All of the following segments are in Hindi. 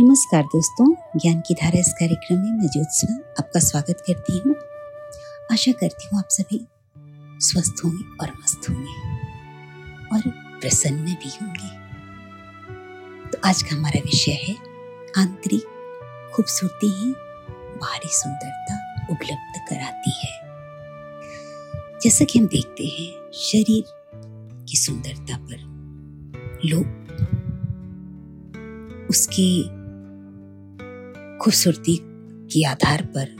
नमस्कार दोस्तों, ज्ञान की धारा इस कार्यक्रम में मैं ज्योत्सना आपका स्वागत करती हूँ। आशा करती हूँ आप सभी स्वस्थ होंगे और मस्त होंगे और प्रसन्न भी होंगे। तो आज का हमारा विषय है, आंतरिक खूबसूरती ही बाहरी सुंदरता उपलब्ध कराती है। जैसा कि हम देखते हैं, शरीर की सुंदरता पर लोग उसकी खूबसूरती के आधार पर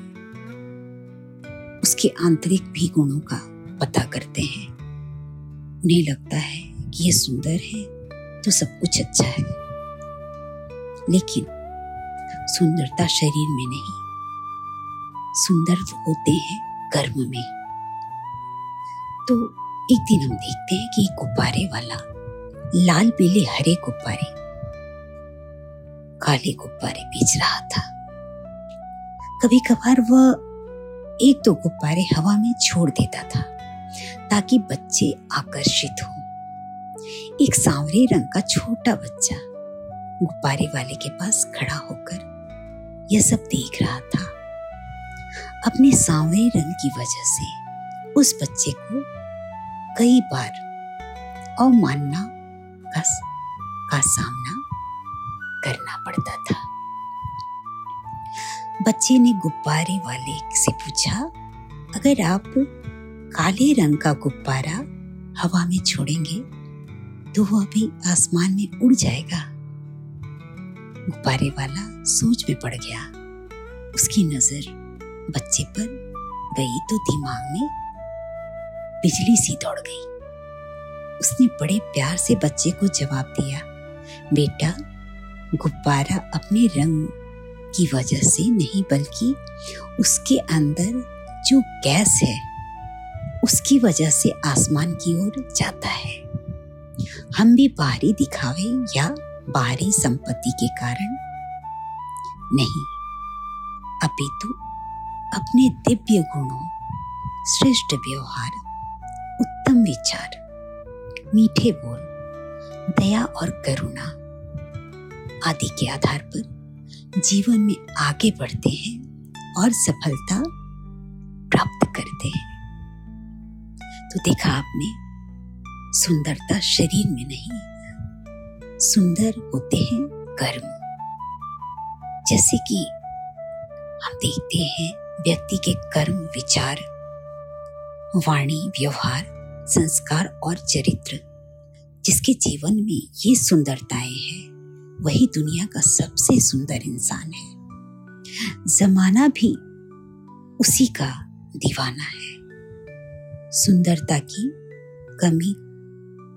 उसके आंतरिक भी गुणों का पता करते हैं। उन्हें लगता है कि यह सुंदर है तो सब कुछ अच्छा है। लेकिन सुंदरता शरीर में नहीं, सुंदर होते हैं कर्म में। तो एक दिन हम देखते हैं कि गुब्बारे वाला, लाल पीले हरे गुब्बारे काले गुब्बारे बेच रहा था। कभी कभार वह एक दो गुब्बारे हवा में छोड़ देता था ताकि बच्चे आकर्षित हो। एक सांवरे रंग का छोटा बच्चा गुब्बारे वाले के पास खड़ा होकर यह सब देख रहा था। अपने सांवरे रंग की वजह से उस बच्चे को कई बार अवमानना का, का सामना करना पड़ता था। बच्चे ने गुब्बारे वाले से पूछा, अगर आप काले रंग का गुब्बारा हवा में छोड़ेंगे तो वह भी आसमान में उड़ जाएगा? गुब्बारे वाला सोच में पड़ गया। उसकी नज़र बच्चे पर गई तो दिमाग में बिजली सी दौड़ गई। उसने बड़े प्यार से बच्चे को जवाब दिया, बेटा गुब्बारा अपने रंग की वजह से नहीं, बल्कि उसके अंदर जो गैस है, उसकी वजह से आसमान की ओर जाता है। हम भी बाहरी दिखावे या बाहरी संपत्ति के कारण नहीं। अपितु अपने दिव्य गुणों, श्रेष्ठ व्यवहार, उत्तम विचार, मीठे बोल, दया और करुणा आदि के आधार पर जीवन में आगे बढ़ते हैं और सफलता प्राप्त करते हैं। तो देखा आपने, सुंदरता शरीर में नहीं, सुंदर होते हैं कर्म। जैसे कि हम देखते हैं व्यक्ति के कर्म विचार, वाणी, व्यवहार, संस्कार और चरित्र, जिसके जीवन में ये सुंदरताएँ हैं। वही दुनिया का सबसे सुंदर इंसान है। जमाना भी उसी का दीवाना है। सुंदरता की कमी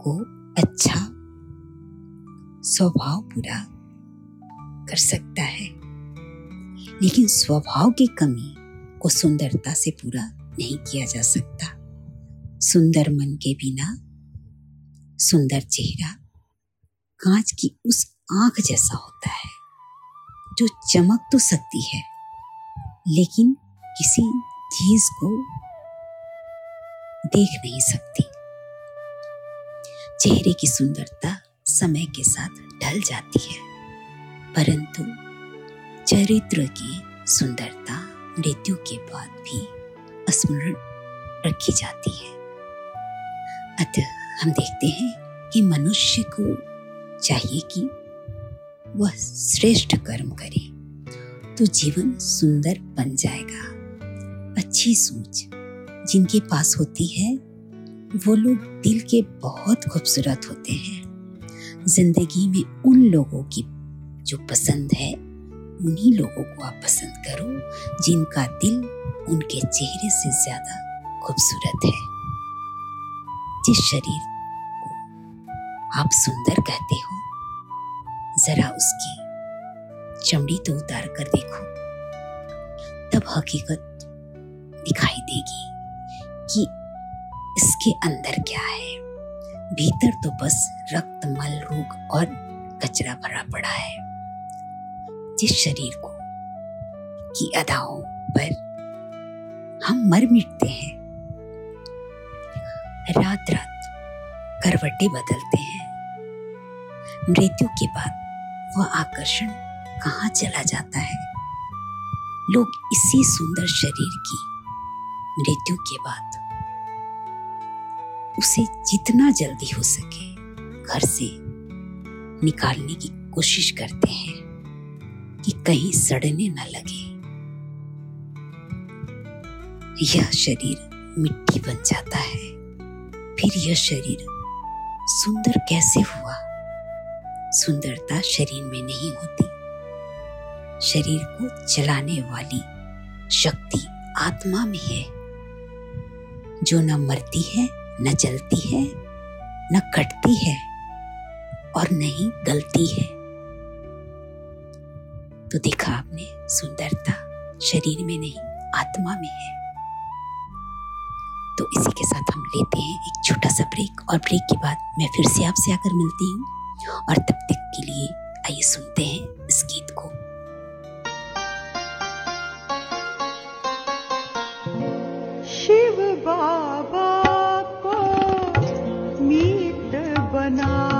को अच्छा स्वभाव पूरा कर सकता है। लेकिन स्वभाव की कमी को सुंदरता से पूरा नहीं किया जा सकता। सुंदर मन के बिना सुंदर चेहरा कांच की उस आँख जैसा होता है, जो चमक तो सकती है, लेकिन किसी चीज़ को देख नहीं सकती। चेहरे की सुंदरता समय के साथ ढल जाती है, परंतु चरित्र की सुंदरता मृत्यु के बाद भी स्मरण रखी जाती है। अतः हम देखते हैं कि मनुष्य को चाहिए कि वह श्रेष्ठ कर्म करे तो जीवन सुंदर बन जाएगा। अच्छी सोच जिनके पास होती है, वो लोग दिल के बहुत खूबसूरत होते हैं। ज़िंदगी में उन लोगों की जो पसंद है, उन्हीं लोगों को आप पसंद करो, जिनका दिल उनके चेहरे से ज़्यादा खूबसूरत है। जिस शरीर को आप सुंदर कहते हो जरा उसकी चमड़ी तो उतार कर देखो। तब हकीकत दिखाई देगी कि इसके अंदर क्या है। भीतर तो बस रक्त, मल, रोग और कचरा भरा पड़ा है। जिस शरीर को की अदाओं पर हम मर मिटते हैं रात रात करवटे बदलते हैं। मृत्यु के बाद वह आकर्षण कहाँ चला जाता है? लोग इसी सुंदर शरीर की मृत्यु के बाद उसे जितना जल्दी हो सके घर से निकालने की कोशिश करते हैं कि कहीं सड़ने न लगे। यह शरीर मिट्टी बन जाता है। फिर यह शरीर सुंदर कैसे हुआ? सुंदरता शरीर में नहीं होती। शरीर को चलाने वाली शक्ति आत्मा में है। जो न मरती है, न जलती है, न कटती है और न ही गलती है। तो देखा आपने, सुंदरता शरीर में नहीं, आत्मा में है। तो इसी के साथ हम लेते हैं एक छोटा सा ब्रेक और ब्रेक के बाद मैं फिर से आपसे आकर मिलती हूँ। और तब तक के लिए आइए सुनते हैं इस गीत को। शिव बाबा को मीत बना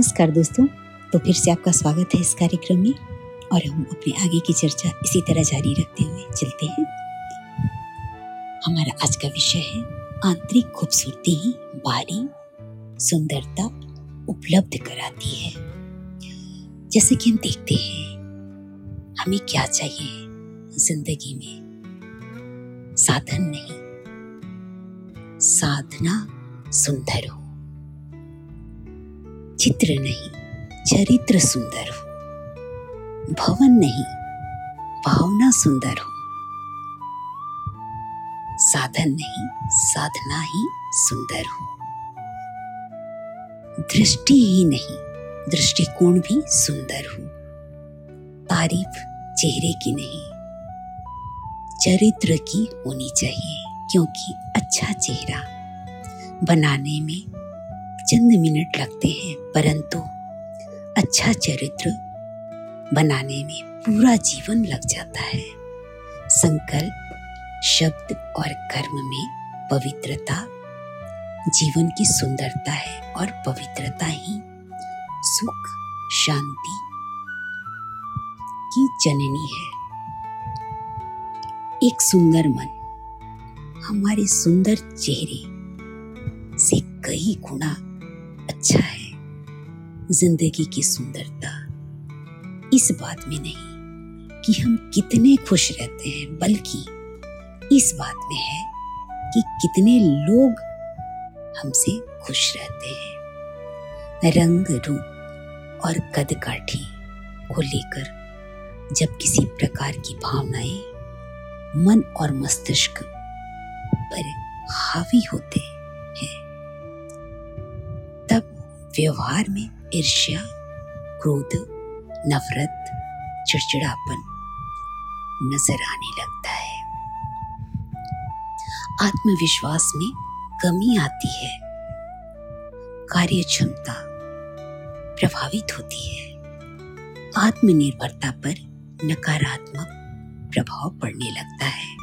नमस्कार दोस्तों। तो फिर से आपका स्वागत है इस कार्यक्रम में। और हम अपने आगे की चर्चा इसी तरह जारी रखते हुए चलते हैं। हमारा आज का विषय है, आंतरिक खूबसूरती ही बाहरी सुंदरता उपलब्ध कराती है। जैसे कि हम देखते हैं, हमें क्या चाहिए ज़िंदगी में? साधन नहीं, साधना सुंदर हो। चित्र नहीं, चरित्र सुंदर हो। भवन नहीं, भावना सुंदर हो। साधन नहीं, साधना ही सुंदर हो। दृष्टि ही नहीं, दृष्टिकोण भी सुंदर हो। तारीफ़ चेहरे की नहीं, चरित्र की होनी चाहिए, क्योंकि अच्छा चेहरा बनाने में चंद मिनट लगते हैं, परंतु अच्छा चरित्र बनाने में पूरा जीवन लग जाता है। संकल्प, शब्द और कर्म में पवित्रता जीवन की सुंदरता है और पवित्रता ही सुख, शांति की जननी है। एक सुंदर मन, हमारे सुंदर चेहरे से कई गुना अच्छा है। ज़िंदगी की सुंदरता। इस बात में नहीं कि हम कितने खुश रहते हैं, बल्कि इस बात में है कि कितने लोग हमसे खुश रहते हैं। रंग रूप और कद काठी को लेकर जब किसी प्रकार की भावनाएँ मन और मस्तिष्क पर हावी होते हैं व्यवहार में ईर्ष्या, क्रोध, नफरत, चिड़चिड़ापन नज़र आने लगता है। आत्मविश्वास में कमी आती है। कार्य क्षमता प्रभावित होती है। आत्मनिर्भरता पर नकारात्मक प्रभाव पड़ने लगता है।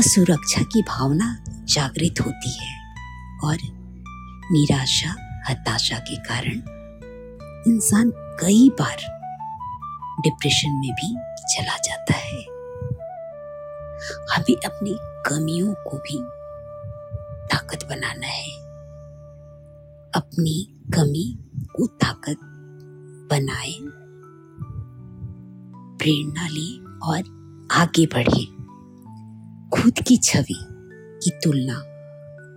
असुरक्षा की भावना जागृत होती है और निराशा हताशा के कारण इंसान कई बार डिप्रेशन में भी चला जाता है। हमें अपनी कमियों को भी ताकत बनाना है। अपनी कमी को ताकत बनाए, प्रेरणा ले और आगे बढ़े। खुद की छवि की तुलना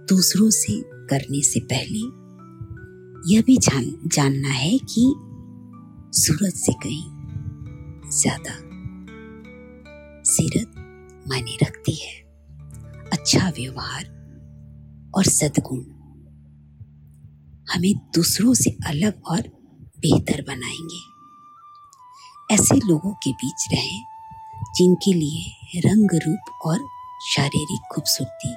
दूसरों से करने से पहले यह भी जान, जानना है कि सूरज से कहीं ज़्यादा सीरत मायने रखती है। अच्छा व्यवहार और सद्गुण हमें दूसरों से अलग और बेहतर बनाएँगे। ऐसे लोगों के बीच रहें जिनके लिए रंग, रूप और शारीरिक खूबसूरती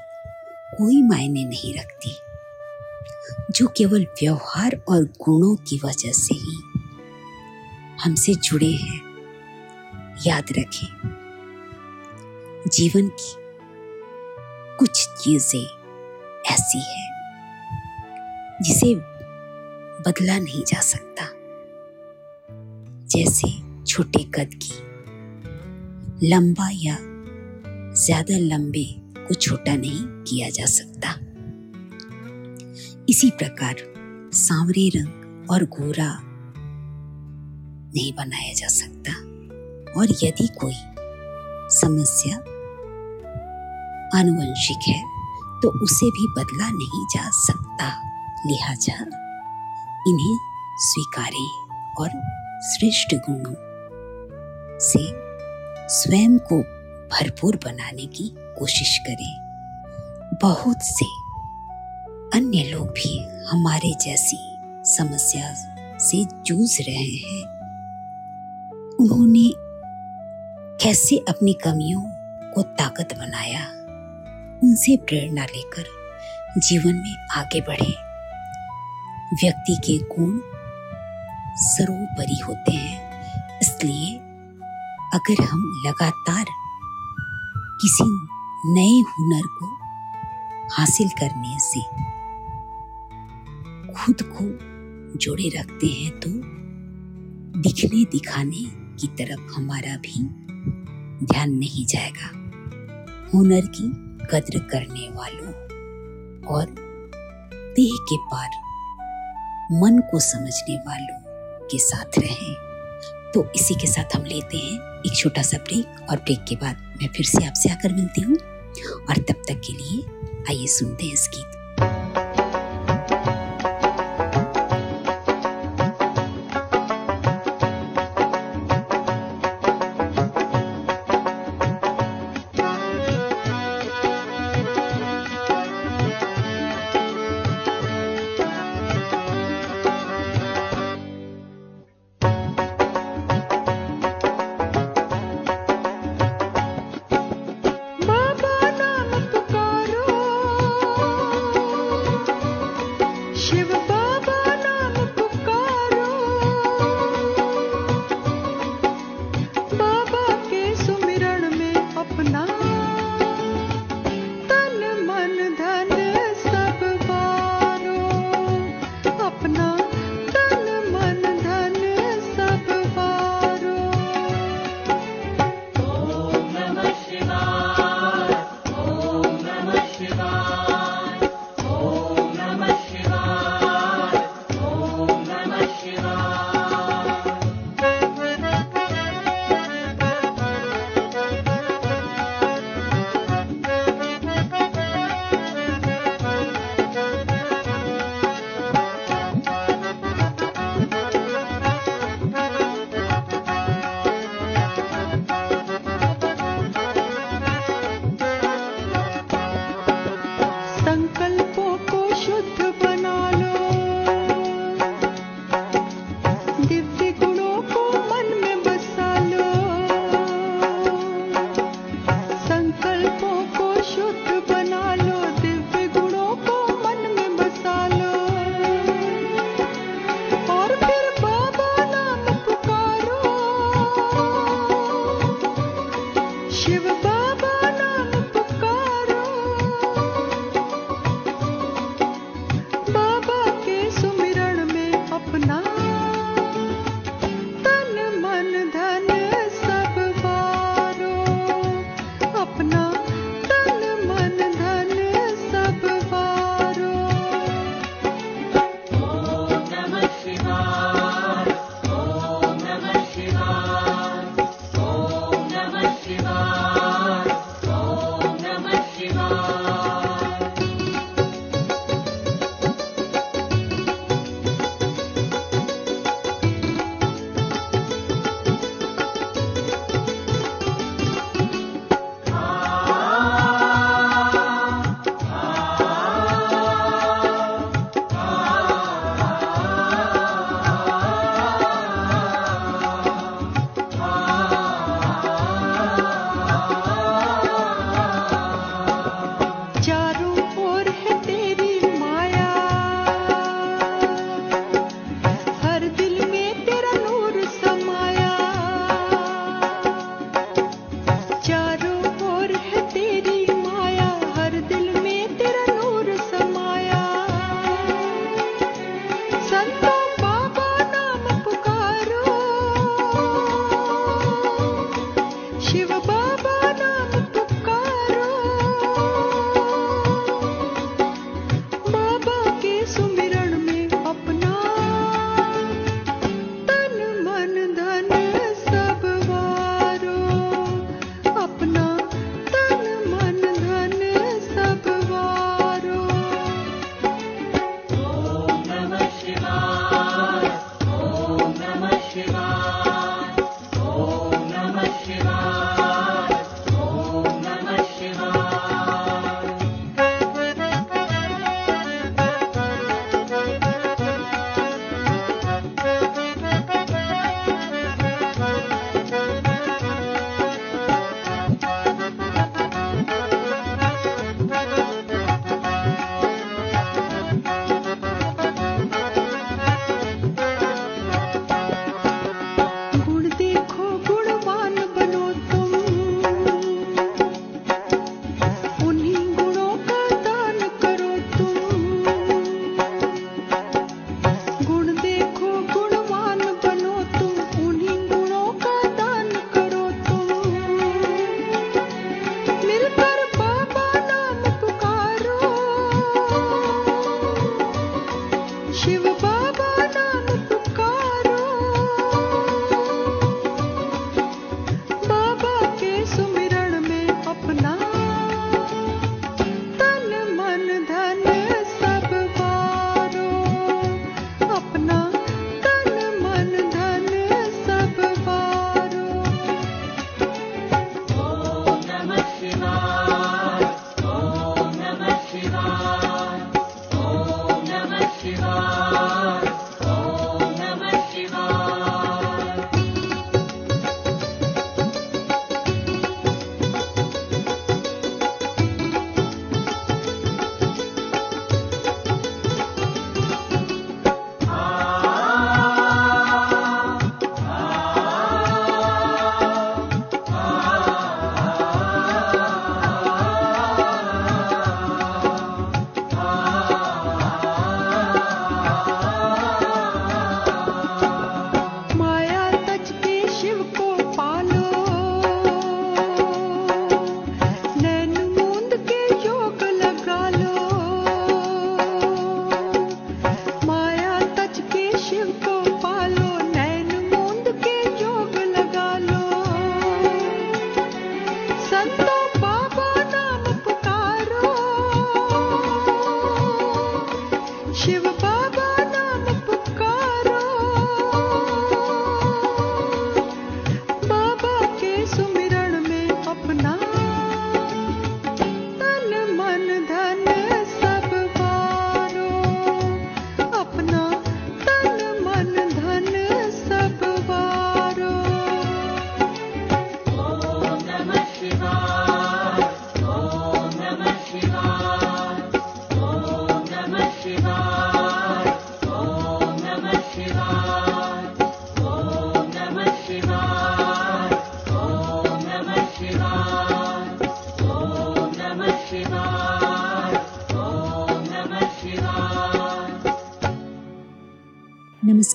कोई मायने नहीं रखती। जो केवल व्यवहार और गुणों की वजह से ही हमसे जुड़े हैं। याद रखें, जीवन की कुछ चीज़ें ऐसी है, जिसे बदला नहीं जा सकता। जैसे छोटे कद की, लंबा या ज़्यादा लंबे को छोटा नहीं किया जा सकता। इसी प्रकार सांवरे रंग और गोरा नहीं बनाया जा सकता। और यदि कोई समस्या आनुवंशिक है तो उसे भी बदला नहीं जा सकता। लिहाजा इन्हें स्वीकारें और श्रेष्ठ गुणों से स्वयं को भरपूर बनाने की कोशिश करें। बहुत से अन्य लोग भी हमारे जैसी समस्या से जूझ रहे हैं। उन्होंने कैसे अपनी कमियों को ताकत बनाया? उनसे प्रेरणा लेकर जीवन में आगे बढ़े। व्यक्ति के गुण सर्वोपरि होते हैं। इसलिए अगर हम लगातार किसी नए हुनर को हासिल करने से खुद को जोड़े रखते हैं तो दिखने दिखाने की तरफ़ हमारा भी ध्यान नहीं जाएगा। हुनर की कद्र करने वालों और देह के पार मन को समझने वालों के साथ रहें। तो इसी के साथ हम लेते हैं एक छोटा सा ब्रेक और ब्रेक के बाद मैं फिर से आपसे आकर मिलती हूँ। और तब तक के लिए आइए सुनते हैं इस गीत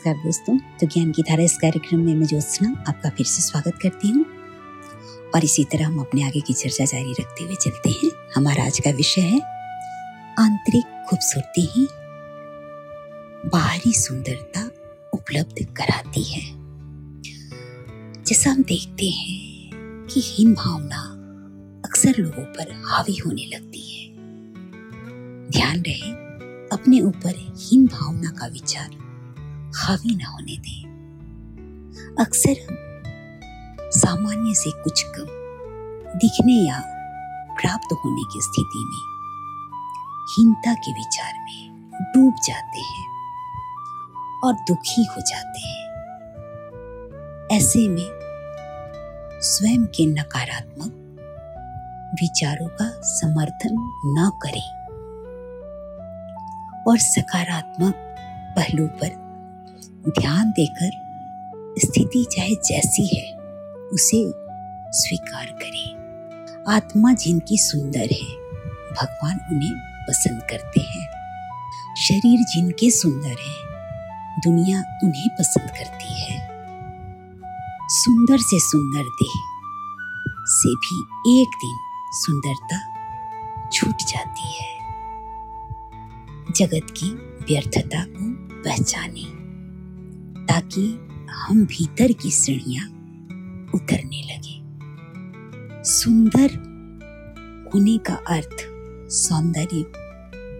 नमस्कार दोस्तों। तो ज्ञान की धारा इस कार्यक्रम में मैं ज्योत्सना आपका फिर से स्वागत करती हूँ। और इसी तरह हम अपने आगे की चर्चा जारी रखते हुए चलते हैं। हमारा आज का विषय है, आंतरिक खूबसूरती ही बाहरी सुंदरता उपलब्ध कराती है। जैसा हम देखते हैं कि हीन भावना अक्सर लोगों पर हावी होने लगती है। ध्यान रहे, अपने ऊपर हीन भावना का विचार हावी न होने दें। अक्सर हम सामान्य से कुछ कम दिखने या प्राप्त होने की स्थिति में हीनता के विचार में डूब जाते हैं और दुखी हो जाते हैं। ऐसे में स्वयं के नकारात्मक विचारों का समर्थन न करें और सकारात्मक पहलू पर ध्यान देकर स्थिति चाहे जैसी है, उसे स्वीकार करें। आत्मा जिनकी सुंदर है, भगवान उन्हें पसंद करते हैं। शरीर जिनके सुंदर है, दुनिया उन्हें पसंद करती है। सुंदर से सुंदर देह से भी एक दिन सुंदरता छूट जाती है। जगत की व्यर्थता को पहचाने। ताकि हम भीतर की सीढ़ियाँ उतरने लगे। सुंदर होने का अर्थ सौंदर्य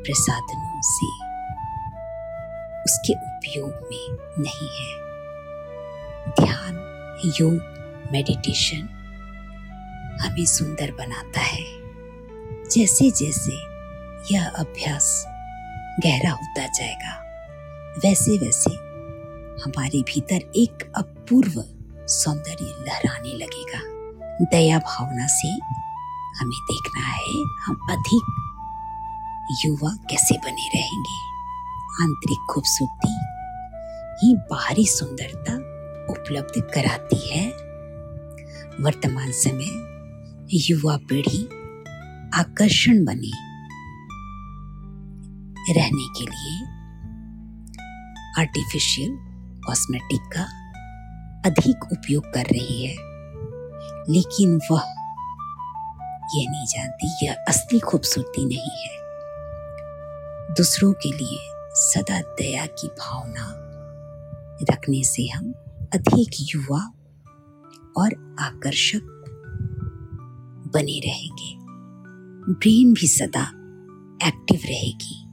प्रसाधनों से उसके उपयोग में नहीं है। ध्यान, योग मेडिटेशन हमें सुंदर बनाता है। जैसे जैसे यह अभ्यास गहरा होता जाएगा वैसे वैसे हमारे भीतर एक अपूर्व सौंदर्य लहराने लगेगा। दया भावना से हमें देखना है, हम अधिक युवा कैसे बने रहेंगे। आंतरिक खूबसूरती ही बाहरी सुंदरता उपलब्ध कराती है। वर्तमान समय युवा पीढ़ी आकर्षण बने रहने के लिए आर्टिफिशियल कॉस्मेटिक का अधिक उपयोग कर रही है। लेकिन वह यह नहीं जानती यह असली खूबसूरती नहीं है। दूसरों के लिए सदा दया की भावना रखने से हम अधिक युवा और आकर्षक बने रहेंगे। ब्रेन भी सदा एक्टिव रहेगी,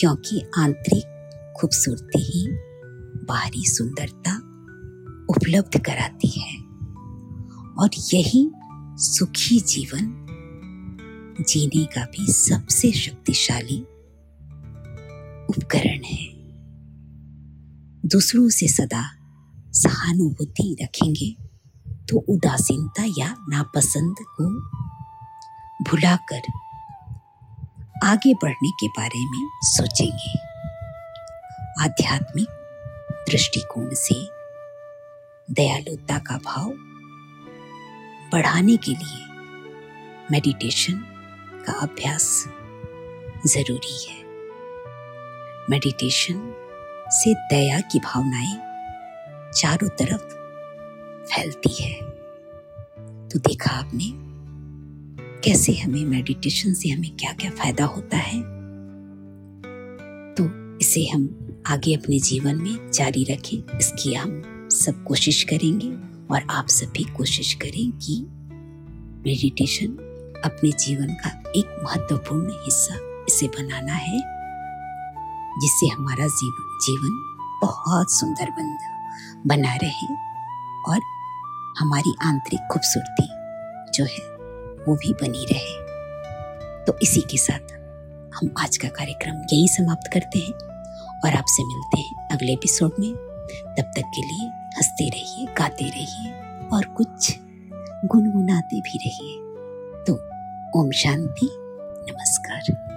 क्योंकि आंतरिक खूबसूरती ही बाहरी सुंदरता उपलब्ध कराती है। और यही सुखी जीवन जीने का भी सबसे शक्तिशाली उपकरण है। दूसरों से सदा सहानुभूति रखेंगे तो उदासीनता या नापसंद को भुलाकर आगे बढ़ने के बारे में सोचेंगे। आध्यात्मिक दृष्टिकोण से दयालुता का भाव बढ़ाने के लिए मेडिटेशन का अभ्यास ज़रूरी है। मेडिटेशन से दया की भावनाएँ चारों तरफ़ फैलती है। तो देखा आपने कैसे हमें मेडिटेशन से हमें क्या क्या फ़ायदा होता है? तो इसे हम आगे अपने जीवन में जारी रखें। इसकी हम सब कोशिश करेंगे और आप सभी कोशिश करें कि मेडिटेशन अपने जीवन का एक महत्वपूर्ण हिस्सा इसे बनाना है, जिससे हमारा जीवन जीवन बहुत सुंदर बन, बना रहे और हमारी आंतरिक खूबसूरती जो है वो भी बनी रहे। तो इसी के साथ हम आज का कार्यक्रम यही समाप्त करते हैं। और आपसे मिलते हैं अगले एपिसोड में। तब तक के लिए हँसते रहिए, गाते रहिए और कुछ गुनगुनाते भी रहिए। तो ओम शांति, नमस्कार।